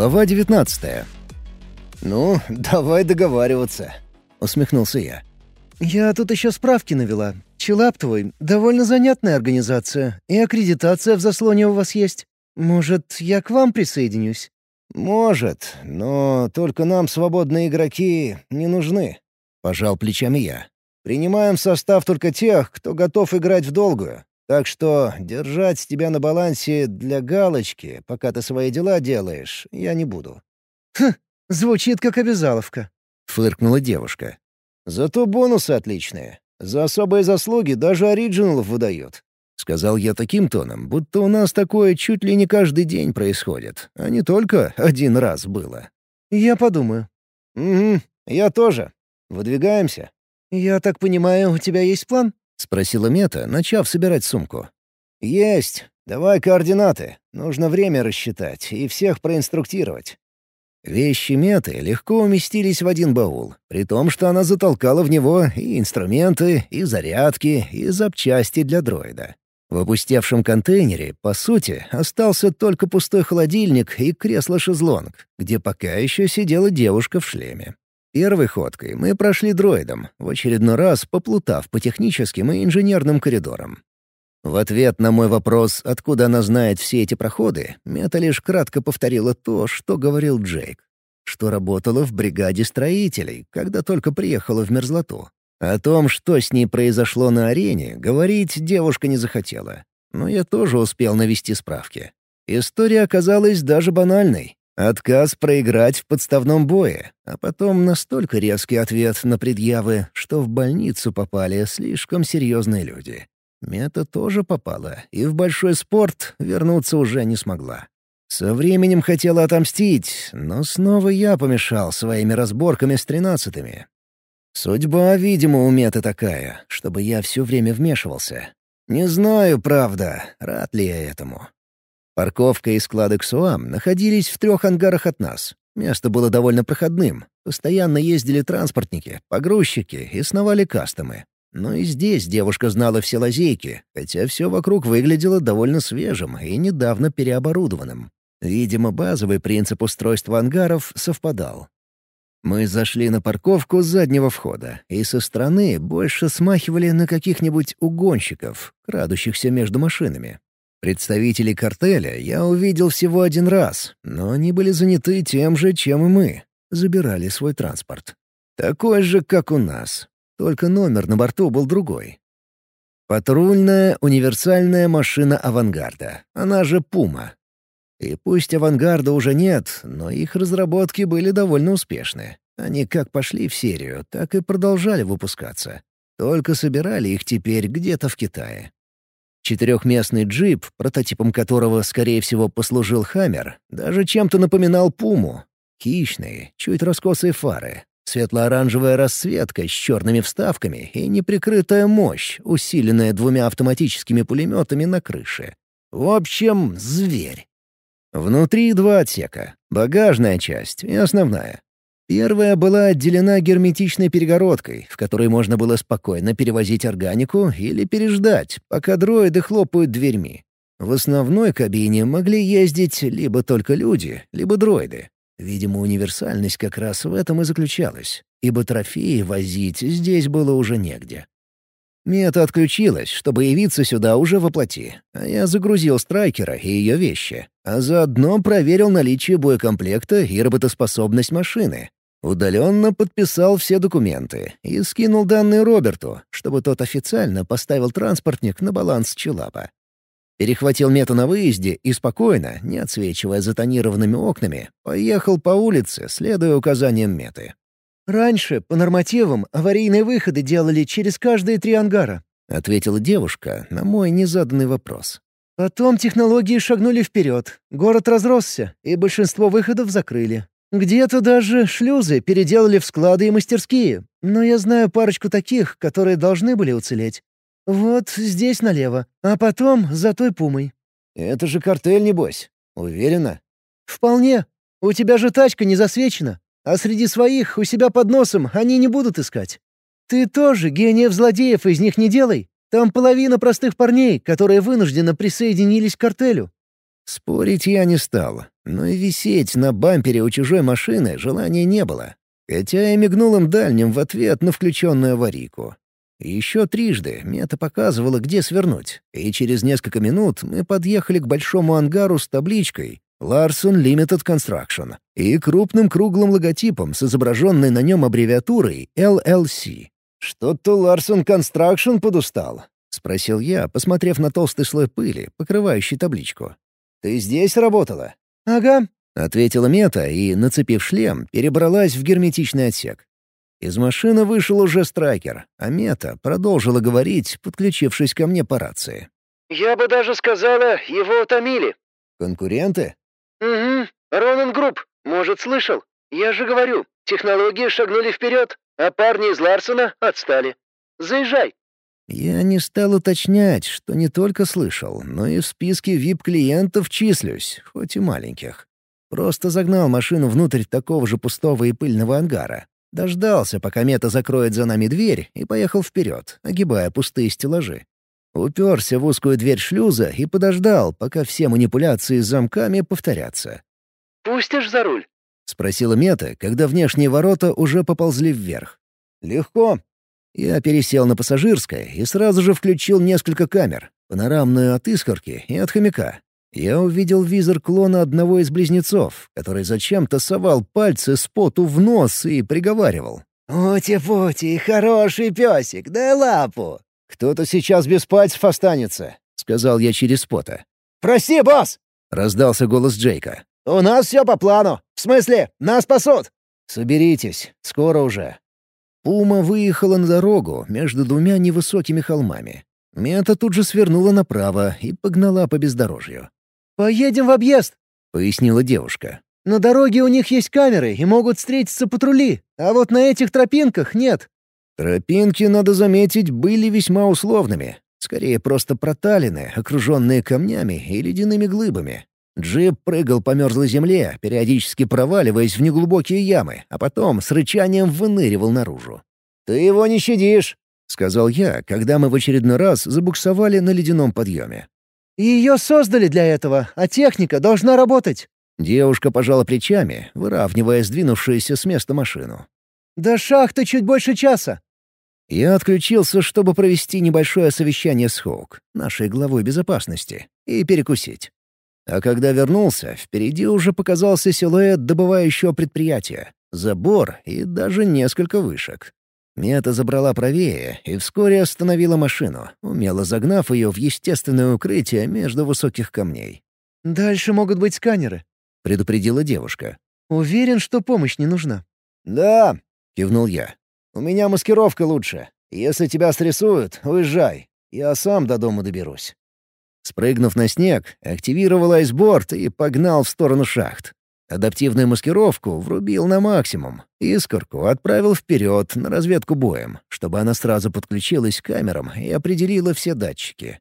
Глава 19 «Ну, давай договариваться», — усмехнулся я. «Я тут еще справки навела. Челап твой — довольно занятная организация, и аккредитация в заслоне у вас есть. Может, я к вам присоединюсь?» «Может, но только нам свободные игроки не нужны», — пожал плечами я. «Принимаем в состав только тех, кто готов играть в долгую. Так что держать тебя на балансе для галочки, пока ты свои дела делаешь, я не буду». «Хм, звучит как обязаловка», — фыркнула девушка. «Зато бонусы отличные. За особые заслуги даже оригиналов выдают», — сказал я таким тоном, будто у нас такое чуть ли не каждый день происходит, а не только один раз было. «Я подумаю». «Угу, я тоже. Выдвигаемся». «Я так понимаю, у тебя есть план?» — спросила Мета, начав собирать сумку. «Есть. Давай координаты. Нужно время рассчитать и всех проинструктировать». Вещи Меты легко уместились в один баул, при том, что она затолкала в него и инструменты, и зарядки, и запчасти для дроида. В опустевшем контейнере, по сути, остался только пустой холодильник и кресло-шезлонг, где пока еще сидела девушка в шлеме. Первой ходкой мы прошли дроидом, в очередной раз поплутав по техническим и инженерным коридорам. В ответ на мой вопрос, откуда она знает все эти проходы, Мета лишь кратко повторила то, что говорил Джейк, что работала в бригаде строителей, когда только приехала в мерзлоту. О том, что с ней произошло на арене, говорить девушка не захотела. Но я тоже успел навести справки. История оказалась даже банальной. Отказ проиграть в подставном бое, а потом настолько резкий ответ на предъявы, что в больницу попали слишком серьезные люди. Мета тоже попала, и в большой спорт вернуться уже не смогла. Со временем хотела отомстить, но снова я помешал своими разборками с тринадцатыми. Судьба, видимо, у Меты такая, чтобы я все время вмешивался. Не знаю, правда, рад ли я этому. Парковка и склады КСУАМ находились в трех ангарах от нас. Место было довольно проходным. Постоянно ездили транспортники, погрузчики и сновали кастомы. Но и здесь девушка знала все лазейки, хотя все вокруг выглядело довольно свежим и недавно переоборудованным. Видимо, базовый принцип устройства ангаров совпадал. Мы зашли на парковку с заднего входа, и со стороны больше смахивали на каких-нибудь угонщиков, крадущихся между машинами. Представителей картеля я увидел всего один раз, но они были заняты тем же, чем и мы. Забирали свой транспорт. Такой же, как у нас. Только номер на борту был другой. Патрульная универсальная машина авангарда, она же «Пума». И пусть авангарда уже нет, но их разработки были довольно успешны. Они как пошли в серию, так и продолжали выпускаться. Только собирали их теперь где-то в Китае. Четырехместный джип, прототипом которого, скорее всего, послужил «Хаммер», даже чем-то напоминал «Пуму». Хищные, чуть раскосые фары, светло-оранжевая расцветка с черными вставками и неприкрытая мощь, усиленная двумя автоматическими пулеметами на крыше. В общем, зверь. Внутри два отсека — багажная часть и основная. Первая была отделена герметичной перегородкой, в которой можно было спокойно перевозить органику или переждать, пока дроиды хлопают дверьми. В основной кабине могли ездить либо только люди, либо дроиды. Видимо, универсальность как раз в этом и заключалась, ибо трофеи возить здесь было уже негде. Мета отключилась, чтобы явиться сюда уже воплоти, а я загрузил страйкера и ее вещи, а заодно проверил наличие боекомплекта и работоспособность машины, Удаленно подписал все документы и скинул данные Роберту, чтобы тот официально поставил транспортник на баланс Челапа. Перехватил мету на выезде и спокойно, не отсвечивая затонированными окнами, поехал по улице, следуя указаниям меты. «Раньше, по нормативам, аварийные выходы делали через каждые три ангара», — ответила девушка на мой незаданный вопрос. «Потом технологии шагнули вперед, город разросся, и большинство выходов закрыли. Где-то даже шлюзы переделали в склады и мастерские, но я знаю парочку таких, которые должны были уцелеть. Вот здесь налево, а потом за той пумой». «Это же картель, небось. Уверена?» «Вполне. У тебя же тачка не засвечена, а среди своих у себя под носом они не будут искать. Ты тоже гениев-злодеев из них не делай. Там половина простых парней, которые вынужденно присоединились к картелю. Спорить я не стал, но и висеть на бампере у чужой машины желания не было. Хотя я мигнул им дальним в ответ на включенную аварийку. Еще трижды мета показывала, где свернуть, и через несколько минут мы подъехали к большому ангару с табличкой «Larson Limited Construction» и крупным круглым логотипом с изображенной на нем аббревиатурой LLC. «Что-то Larson Construction подустал», — спросил я, посмотрев на толстый слой пыли, покрывающий табличку. «Ты здесь работала?» «Ага», — ответила Мета и, нацепив шлем, перебралась в герметичный отсек. Из машины вышел уже страйкер, а Мета продолжила говорить, подключившись ко мне по рации. «Я бы даже сказала, его утомили». «Конкуренты?» «Угу. Ронан Групп. Может, слышал? Я же говорю, технологии шагнули вперед, а парни из Ларсона отстали. Заезжай». Я не стал уточнять, что не только слышал, но и в списке VIP-клиентов числюсь, хоть и маленьких. Просто загнал машину внутрь такого же пустого и пыльного ангара, Дождался, пока мета закроет за нами дверь, и поехал вперед, огибая пустые стеллажи. Уперся в узкую дверь шлюза и подождал, пока все манипуляции с замками повторятся. «Пустишь за руль?» — спросила Мета, когда внешние ворота уже поползли вверх. «Легко». Я пересел на пассажирское и сразу же включил несколько камер, панорамную от искорки и от хомяка, я увидел визор клона одного из близнецов, который зачем-то совал пальцы с поту в нос и приговаривал. «Ути-пути, хороший песик, дай лапу!» «Кто-то сейчас без пальцев останется», — сказал я через пота. «Прости, босс!» — раздался голос Джейка. «У нас все по плану. В смысле, нас спасут!» «Соберитесь, скоро уже». Пума выехала на дорогу между двумя невысокими холмами. Мета тут же свернула направо и погнала по бездорожью. «Поедем в объезд», — пояснила девушка. «На дороге у них есть камеры и могут встретиться патрули, а вот на этих тропинках нет». Тропинки, надо заметить, были весьма условными. Скорее, просто проталины, окруженные камнями и ледяными глыбами. Джип прыгал по мерзлой земле, периодически проваливаясь в неглубокие ямы, а потом с рычанием выныривал наружу. «Ты его не щадишь», — сказал я, когда мы в очередной раз забуксовали на ледяном подъеме. Ее создали для этого, а техника должна работать». Девушка пожала плечами, выравнивая сдвинувшуюся с места машину. «До шахты чуть больше часа». Я отключился, чтобы провести небольшое совещание с Хоук, нашей главой безопасности, и перекусить. А когда вернулся, впереди уже показался силуэт добывающего предприятия, забор и даже несколько вышек. Мета забрала правее и вскоре остановила машину, умело загнав ее в естественное укрытие между высоких камней. «Дальше могут быть сканеры», — предупредила девушка. «Уверен, что помощь не нужна». «Да», — кивнул я. «У меня маскировка лучше. Если тебя стрессуют, уезжай. Я сам до дома доберусь». Спрыгнув на снег, активировал айсборд и погнал в сторону шахт. Адаптивную маскировку врубил на максимум. Искорку отправил вперед на разведку боем, чтобы она сразу подключилась к камерам и определила все датчики.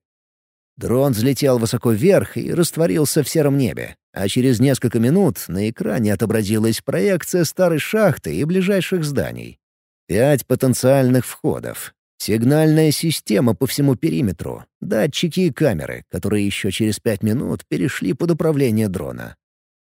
Дрон взлетел высоко вверх и растворился в сером небе, а через несколько минут на экране отобразилась проекция старой шахты и ближайших зданий. Пять потенциальных входов. Сигнальная система по всему периметру, датчики и камеры, которые еще через пять минут перешли под управление дрона.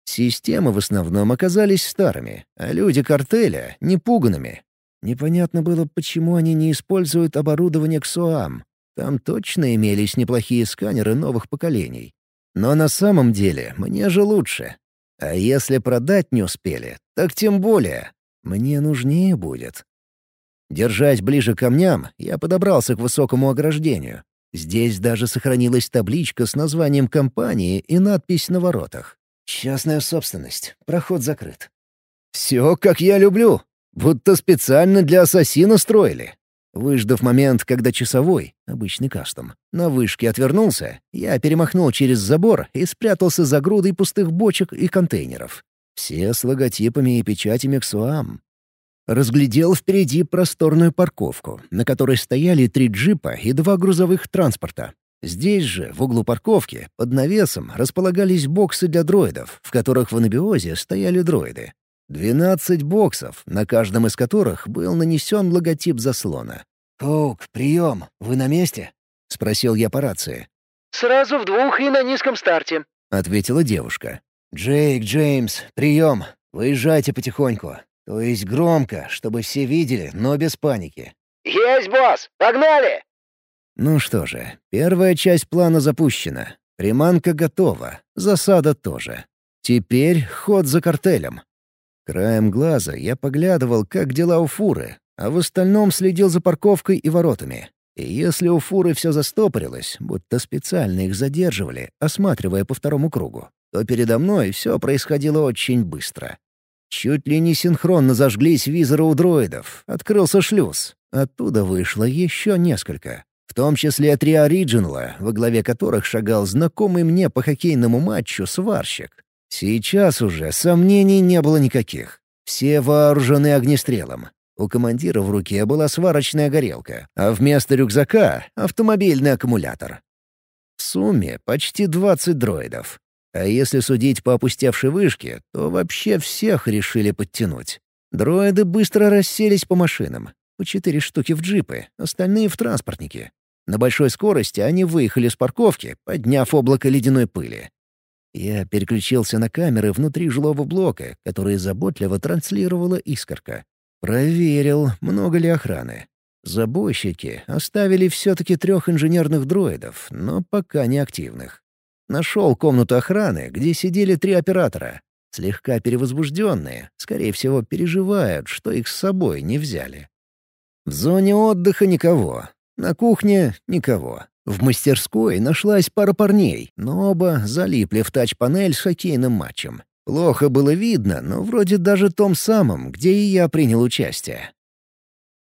Системы в основном оказались старыми, а люди картеля — непуганными. Непонятно было, почему они не используют оборудование КСОАМ. Там точно имелись неплохие сканеры новых поколений. Но на самом деле мне же лучше. А если продать не успели, так тем более. Мне нужнее будет. Держась ближе к камням, я подобрался к высокому ограждению. Здесь даже сохранилась табличка с названием компании и надпись на воротах. Частная собственность. Проход закрыт. Все, как я люблю. Будто специально для ассасина строили. Выждав момент, когда часовой, обычный кастом, на вышке отвернулся, я перемахнул через забор и спрятался за грудой пустых бочек и контейнеров. Все с логотипами и печатями КСУАМ. Разглядел впереди просторную парковку, на которой стояли три джипа и два грузовых транспорта. Здесь же, в углу парковки, под навесом, располагались боксы для дроидов, в которых в анабиозе стояли дроиды. Двенадцать боксов, на каждом из которых был нанесен логотип заслона. «Коук, прием! Вы на месте?» — спросил я по рации. «Сразу в двух и на низком старте», — ответила девушка. «Джейк, Джеймс, прием. Выезжайте потихоньку. То есть громко, чтобы все видели, но без паники». «Есть, босс! Погнали!» Ну что же, первая часть плана запущена. Приманка готова, засада тоже. Теперь ход за картелем. Краем глаза я поглядывал, как дела у фуры, а в остальном следил за парковкой и воротами. И если у фуры все застопорилось, будто специально их задерживали, осматривая по второму кругу, то передо мной все происходило очень быстро. Чуть ли не синхронно зажглись визоры у дроидов, открылся шлюз. Оттуда вышло еще несколько. В том числе три оригинала, во главе которых шагал знакомый мне по хоккейному матчу сварщик. Сейчас уже сомнений не было никаких. Все вооружены огнестрелом. У командира в руке была сварочная горелка, а вместо рюкзака — автомобильный аккумулятор. В сумме почти 20 дроидов. А если судить по опустевшей вышке, то вообще всех решили подтянуть. Дроиды быстро расселись по машинам. По четыре штуки в джипы, остальные в транспортники. На большой скорости они выехали с парковки, подняв облако ледяной пыли. Я переключился на камеры внутри жилого блока, которые заботливо транслировала искорка. Проверил, много ли охраны. Забойщики оставили все-таки трех инженерных дроидов, но пока не активных. Нашел комнату охраны, где сидели три оператора. Слегка перевозбужденные, скорее всего, переживают, что их с собой не взяли. В зоне отдыха никого. На кухне — никого. В мастерской нашлась пара парней, но оба залипли в тач-панель с хоккейным матчем. Плохо было видно, но вроде даже том самом, где и я принял участие.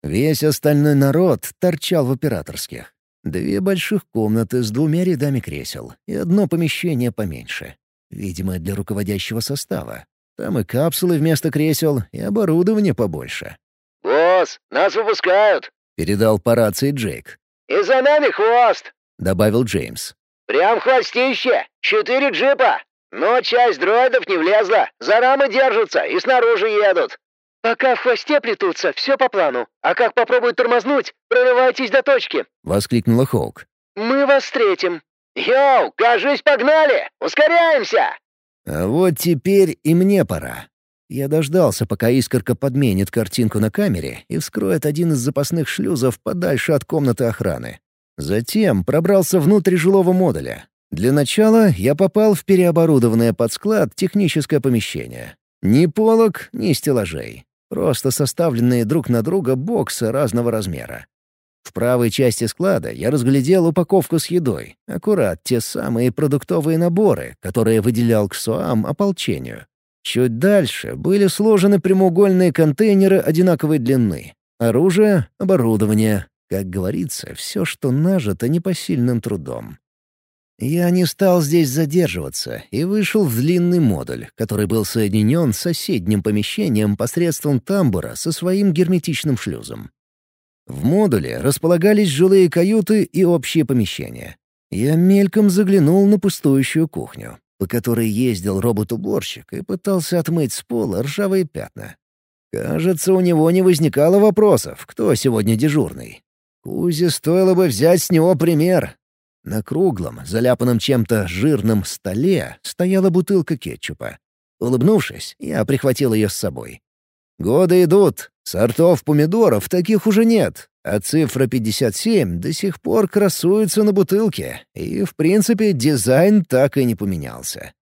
Весь остальной народ торчал в операторских. Две больших комнаты с двумя рядами кресел и одно помещение поменьше. Видимо, для руководящего состава. Там и капсулы вместо кресел, и оборудование побольше. «Босс, нас выпускают!» — передал по рации Джейк. «И за нами хвост!» — добавил Джеймс. «Прям хвостище! Четыре джипа! Но часть дроидов не влезла, за рамы держатся и снаружи едут. Пока в хвосте плетутся, все по плану. А как попробуют тормознуть, прорывайтесь до точки. Воскликнула Хоук. Мы вас встретим. Йоу, кажись, погнали! Ускоряемся! А вот теперь и мне пора. Я дождался, пока искорка подменит картинку на камере и вскроет один из запасных шлюзов подальше от комнаты охраны. Затем пробрался внутрь жилого модуля, для начала я попал в переоборудованное под склад техническое помещение. Ни полок, ни стеллажей. Просто составленные друг на друга боксы разного размера. В правой части склада я разглядел упаковку с едой. Аккурат те самые продуктовые наборы, которые выделял к СОАМ ополчению. Чуть дальше были сложены прямоугольные контейнеры одинаковой длины. Оружие, оборудование. Как говорится, все, что нажито непосильным трудом. Я не стал здесь задерживаться и вышел в длинный модуль, который был соединен с соседним помещением посредством тамбура со своим герметичным шлюзом. В модуле располагались жилые каюты и общие помещения. Я мельком заглянул на пустующую кухню, по которой ездил робот-уборщик и пытался отмыть с пола ржавые пятна. Кажется, у него не возникало вопросов, кто сегодня дежурный. Кузе стоило бы взять с него пример, на круглом, заляпанном чем-то жирном столе стояла бутылка кетчупа. Улыбнувшись, я прихватил ее с собой. Годы идут, сортов помидоров таких уже нет, а цифра 57 до сих пор красуется на бутылке, и, в принципе, дизайн так и не поменялся.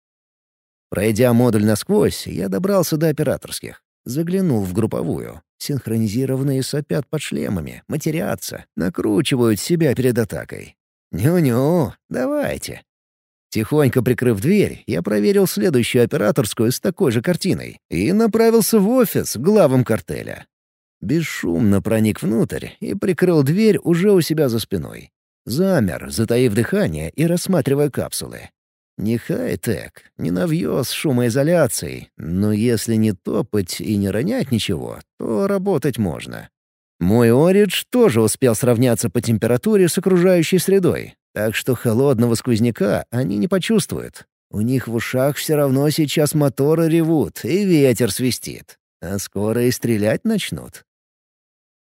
Пройдя модуль насквозь, я добрался до операторских. Заглянул в групповую. Синхронизированные сопят под шлемами, матерятся, накручивают себя перед атакой. «Ню-ню, давайте». Тихонько прикрыв дверь, я проверил следующую операторскую с такой же картиной и направился в офис главам картеля. Бесшумно проник внутрь и прикрыл дверь уже у себя за спиной. Замер, затаив дыхание и рассматривая капсулы. Не хай-тек, не навье с шумоизоляцией, но если не топать и не ронять ничего, то работать можно. Мой Оридж тоже успел сравняться по температуре с окружающей средой, так что холодного сквозняка они не почувствуют. У них в ушах все равно сейчас моторы ревут и ветер свистит, а скоро и стрелять начнут.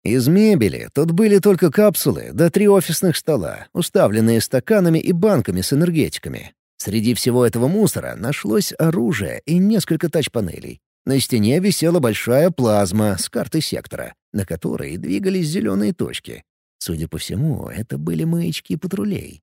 Из мебели тут были только капсулы да три офисных стола, уставленные стаканами и банками с энергетиками. Среди всего этого мусора нашлось оружие и несколько тач-панелей. На стене висела большая плазма с картой сектора, на которой двигались зеленые точки. Судя по всему, это были маячки патрулей.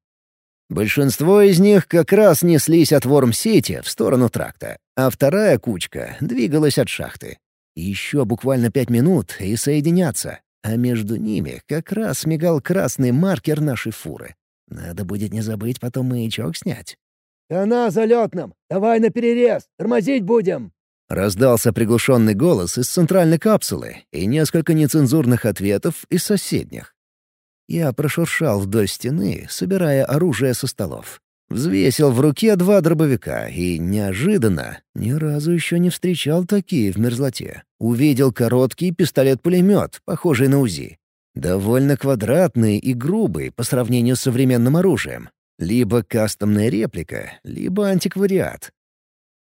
Большинство из них как раз неслись от Ворм-Сити в сторону тракта, а вторая кучка двигалась от шахты. Еще буквально пять минут и соединятся, а между ними как раз мигал красный маркер нашей фуры. Надо будет не забыть потом маячок снять. «Она залетным! Давай на перерез! Тормозить будем!» Раздался приглушенный голос из центральной капсулы и несколько нецензурных ответов из соседних. Я прошуршал вдоль стены, собирая оружие со столов. Взвесил в руке два дробовика и, неожиданно, ни разу еще не встречал такие в мерзлоте. Увидел короткий пистолет-пулемет, похожий на УЗИ. Довольно квадратный и грубый по сравнению с современным оружием. Либо кастомная реплика, либо антиквариат.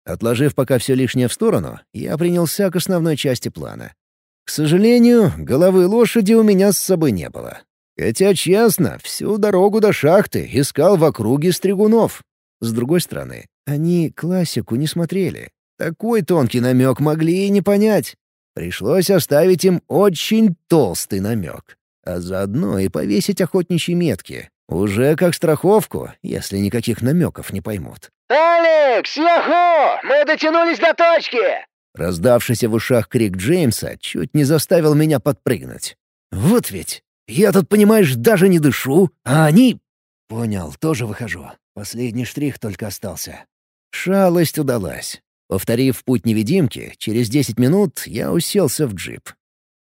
Отложив пока все лишнее в сторону, я принялся к основной части плана. К сожалению, головы лошади у меня с собой не было. Хотя, честно, всю дорогу до шахты искал в округе стригунов. С другой стороны, они классику не смотрели. Такой тонкий намек могли и не понять. Пришлось оставить им очень толстый намек. А заодно и повесить охотничьи метки. Уже как страховку, если никаких намеков не поймут. «Алекс, яху! Мы дотянулись до точки!» Раздавшийся в ушах крик Джеймса чуть не заставил меня подпрыгнуть. «Вот ведь! Я тут, понимаешь, даже не дышу, а они...» «Понял, тоже выхожу. Последний штрих только остался». Шалость удалась. Повторив путь невидимки, через десять минут я уселся в джип.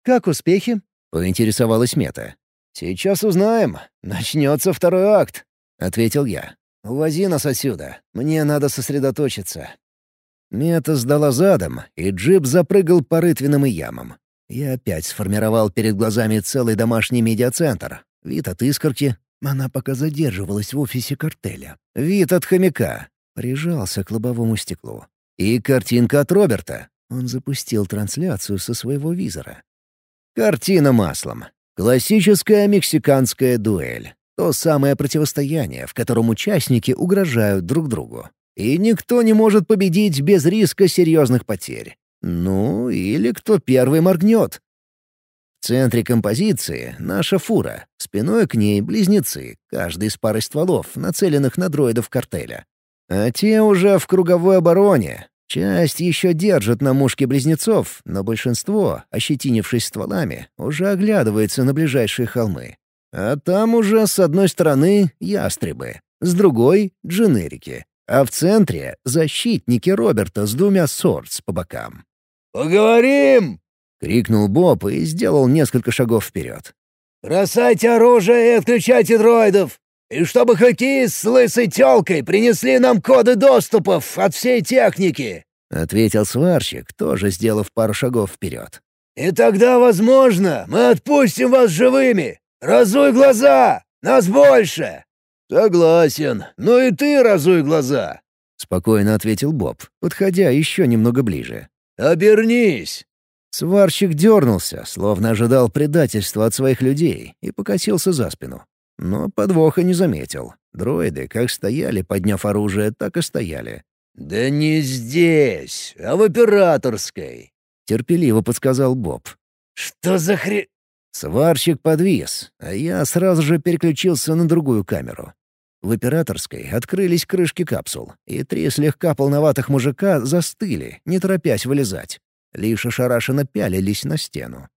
«Как успехи?» — поинтересовалась Мета. «Сейчас узнаем. Начнется второй акт», — ответил я. «Увози нас отсюда. Мне надо сосредоточиться». Мета сдала задом, и джип запрыгал по рытвинам и ямам. Я опять сформировал перед глазами целый домашний медиацентр. Вид от искорки. Она пока задерживалась в офисе картеля. Вид от хомяка. Прижался к лобовому стеклу. И картинка от Роберта. Он запустил трансляцию со своего визора. Картина маслом. Классическая мексиканская дуэль. То самое противостояние, в котором участники угрожают друг другу. И никто не может победить без риска серьезных потерь. Ну, или кто первый моргнет. В центре композиции — наша фура, спиной к ней — близнецы, каждый с парой стволов, нацеленных на дроидов картеля. А те уже в круговой обороне. Часть еще держит на мушке близнецов, но большинство, ощетинившись стволами, уже оглядывается на ближайшие холмы. А там уже с одной стороны ястребы, с другой — дженерики, а в центре — защитники Роберта с двумя сордс по бокам. «Поговорим!» — крикнул Боб и сделал несколько шагов вперед. «Бросайте оружие и отключайте дроидов! И чтобы хоккеист с лысой тёлкой принесли нам коды доступов от всей техники!» — ответил сварщик, тоже сделав пару шагов вперед. «И тогда, возможно, мы отпустим вас живыми! Разуй глаза! Нас больше!» «Согласен. Ну и ты разуй глаза!» — спокойно ответил Боб, подходя еще немного ближе. «Обернись!» Сварщик дернулся, словно ожидал предательства от своих людей, и покосился за спину. Но подвоха не заметил. Дроиды как стояли, подняв оружие, так и стояли. «Да не здесь, а в операторской», — терпеливо подсказал Боб. «Что за хре...» Сварщик подвис, а я сразу же переключился на другую камеру. В операторской открылись крышки капсул, и три слегка полноватых мужика застыли, не торопясь вылезать. Лишь ошарашенно пялились на стену.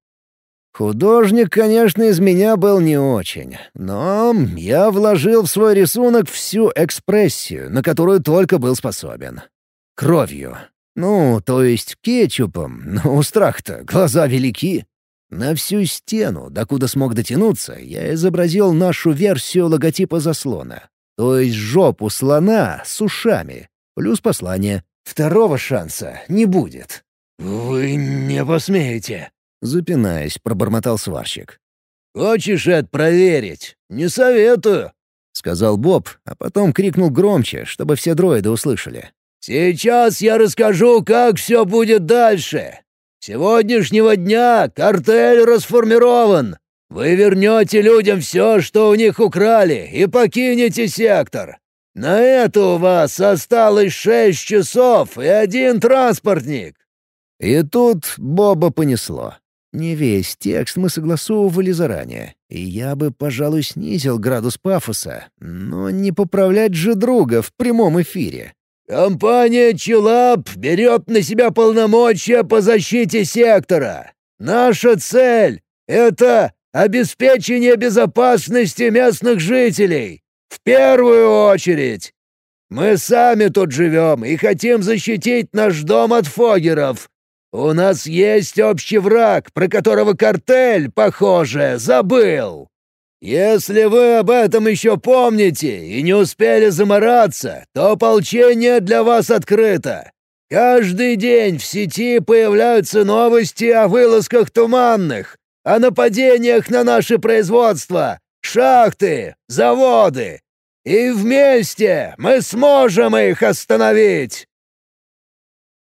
Художник, конечно, из меня был не очень, но я вложил в свой рисунок всю экспрессию, на которую только был способен. Кровью. Ну, то есть кетчупом, но у страха-то глаза велики. На всю стену, докуда смог дотянуться, я изобразил нашу версию логотипа заслона. То есть жопу слона с ушами. Плюс послание. Второго шанса не будет. «Вы не посмеете», — запинаясь, пробормотал сварщик. «Хочешь это проверить? Не советую», — сказал Боб, а потом крикнул громче, чтобы все дроиды услышали. «Сейчас я расскажу, как все будет дальше. Сегодняшнего дня картель расформирован. Вы вернете людям все, что у них украли, и покинете сектор. На это у вас осталось шесть часов и один транспортник!» И тут Боба понесло. Не весь текст мы согласовывали заранее, и я бы, пожалуй, снизил градус пафоса, но не поправлять же друга в прямом эфире. «Компания Чилап берет на себя полномочия по защите сектора. Наша цель — это обеспечение безопасности местных жителей. В первую очередь. Мы сами тут живем и хотим защитить наш дом от фогеров. У нас есть общий враг, про которого картель, похоже, забыл. Если вы об этом еще помните и не успели замораться, то ополчение для вас открыто. Каждый день в сети появляются новости о вылазках туманных, о нападениях на наше производство, шахты, заводы. И вместе мы сможем их остановить!»